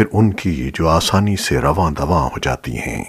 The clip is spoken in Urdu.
پھر ان کی جو آسانی سے رواں دواں ہو جاتی ہیں۔